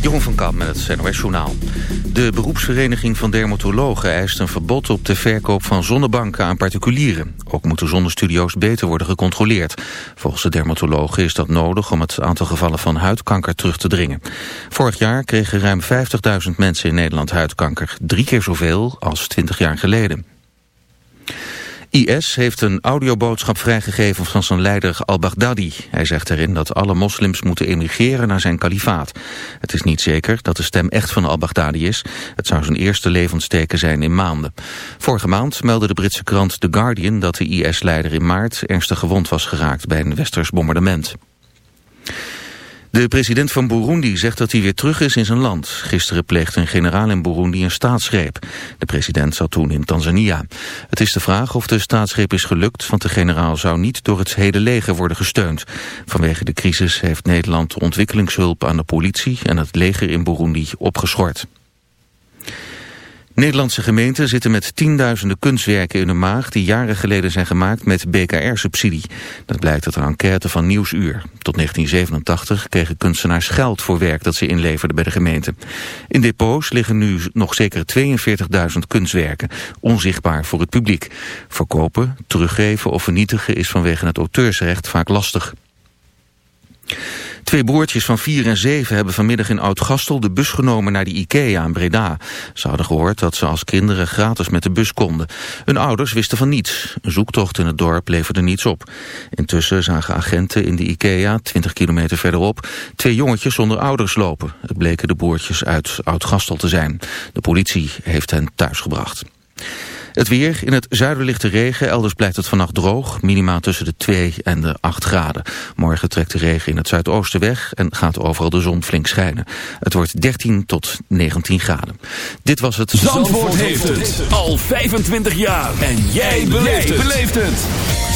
Jeroen van Kamp met het NOS Journaal. De beroepsvereniging van dermatologen eist een verbod op de verkoop van zonnebanken aan particulieren. Ook moeten zonnestudio's beter worden gecontroleerd. Volgens de dermatologen is dat nodig om het aantal gevallen van huidkanker terug te dringen. Vorig jaar kregen ruim 50.000 mensen in Nederland huidkanker. Drie keer zoveel als 20 jaar geleden. IS heeft een audioboodschap vrijgegeven van zijn leider al-Baghdadi. Hij zegt erin dat alle moslims moeten emigreren naar zijn kalifaat. Het is niet zeker dat de stem echt van al-Baghdadi is. Het zou zijn eerste levensteken zijn in maanden. Vorige maand meldde de Britse krant The Guardian dat de IS-leider in maart ernstig gewond was geraakt bij een westers bombardement. De president van Burundi zegt dat hij weer terug is in zijn land. Gisteren pleegde een generaal in Burundi een staatsgreep. De president zat toen in Tanzania. Het is de vraag of de staatsgreep is gelukt, want de generaal zou niet door het hele leger worden gesteund. Vanwege de crisis heeft Nederland ontwikkelingshulp aan de politie en het leger in Burundi opgeschort. Nederlandse gemeenten zitten met tienduizenden kunstwerken in hun maag... die jaren geleden zijn gemaakt met BKR-subsidie. Dat blijkt uit een enquête van Nieuwsuur. Tot 1987 kregen kunstenaars geld voor werk dat ze inleverden bij de gemeente. In depots liggen nu nog zeker 42.000 kunstwerken, onzichtbaar voor het publiek. Verkopen, teruggeven of vernietigen is vanwege het auteursrecht vaak lastig. Twee broertjes van 4 en 7 hebben vanmiddag in Oud-Gastel de bus genomen naar de IKEA in Breda. Ze hadden gehoord dat ze als kinderen gratis met de bus konden. Hun ouders wisten van niets. Een zoektocht in het dorp leverde niets op. Intussen zagen agenten in de IKEA, 20 kilometer verderop, twee jongetjes zonder ouders lopen. Het bleken de broertjes uit Oud-Gastel te zijn. De politie heeft hen thuisgebracht. Het weer, in het zuiden ligt de regen, elders blijft het vannacht droog. Minimaal tussen de 2 en de 8 graden. Morgen trekt de regen in het zuidoosten weg en gaat overal de zon flink schijnen. Het wordt 13 tot 19 graden. Dit was het... Zandvoort, Zandvoort heeft het al 25 jaar. En jij beleeft het.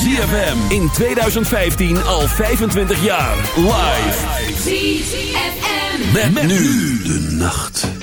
ZFM in 2015 al 25 jaar. Live. ZFM. met nu de nacht.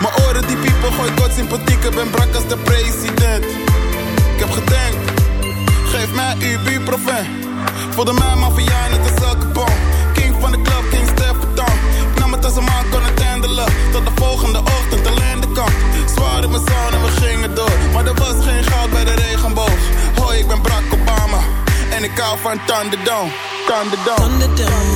Maar oren die piepen, gooi god sympathiek, ik ben brak als de president. Ik heb gedenkt, geef mij uw buurproven. Voelde mij maffia net een zakkenbom. King van de club, King Stefan. Ik nam het als een man kon het handelen. Tot de volgende ochtend alleen de kant. Zwaar in mijn zon en we gingen door. Maar er was geen goud bij de regenboog. Hoi, ik ben brak Obama. En ik hou van Thunderdome, Thunderdome. Thunderdome.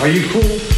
Are you cool?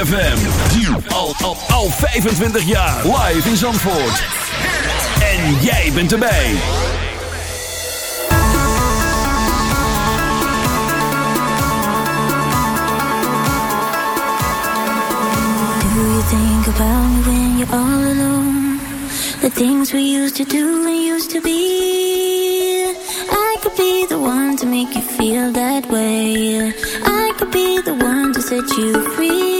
ZFM. Al, al, al 25 jaar. Live in Zandvoort. En jij bent erbij. Do you think about me when you're all alone? The things we used to do and used to be. I could be the one to make you feel that way. I could be the one to set you free.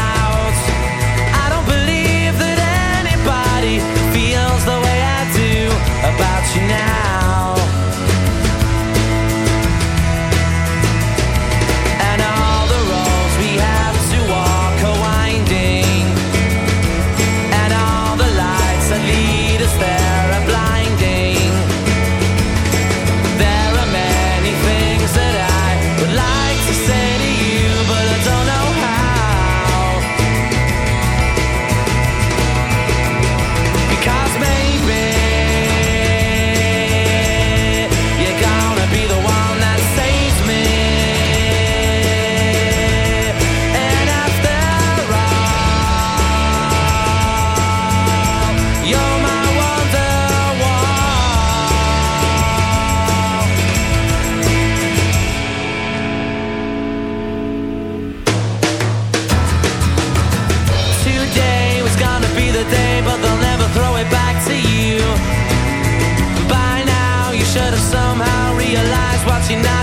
About she not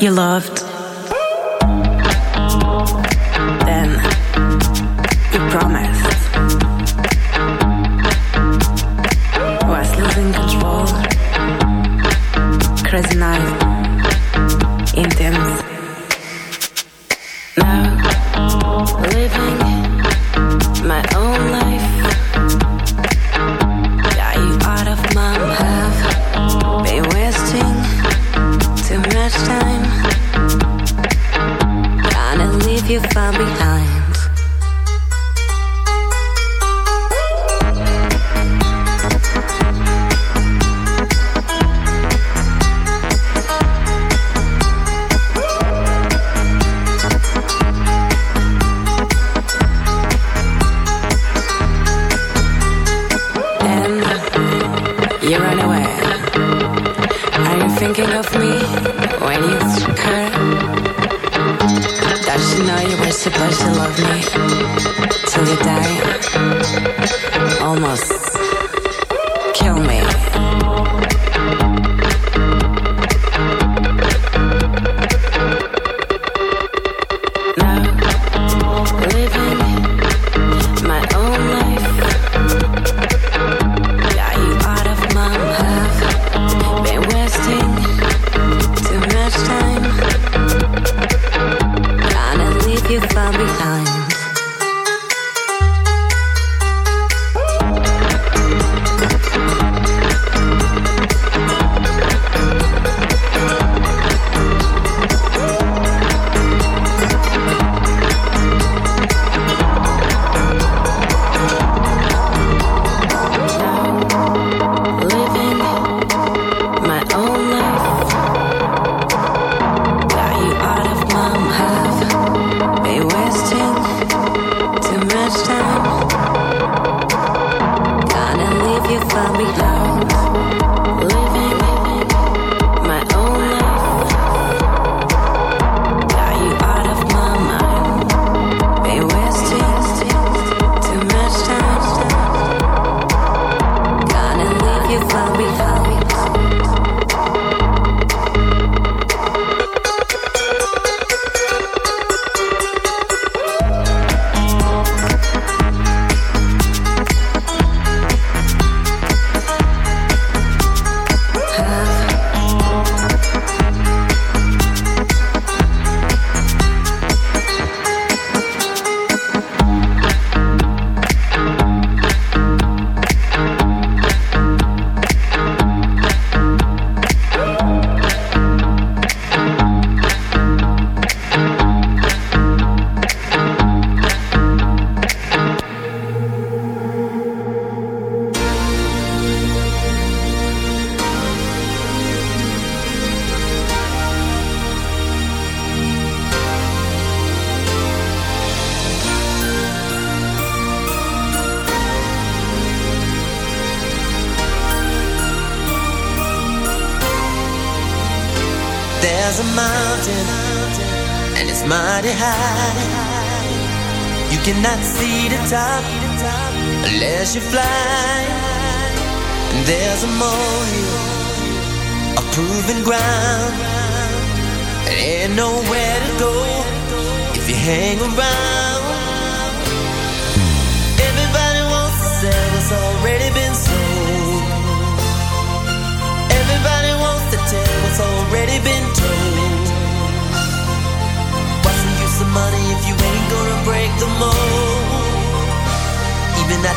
you loved. Then you promised. Was losing control. Crazy night. Intense. Now, living my own life. find me out. be loud.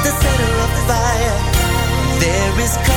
the center of fire. There is.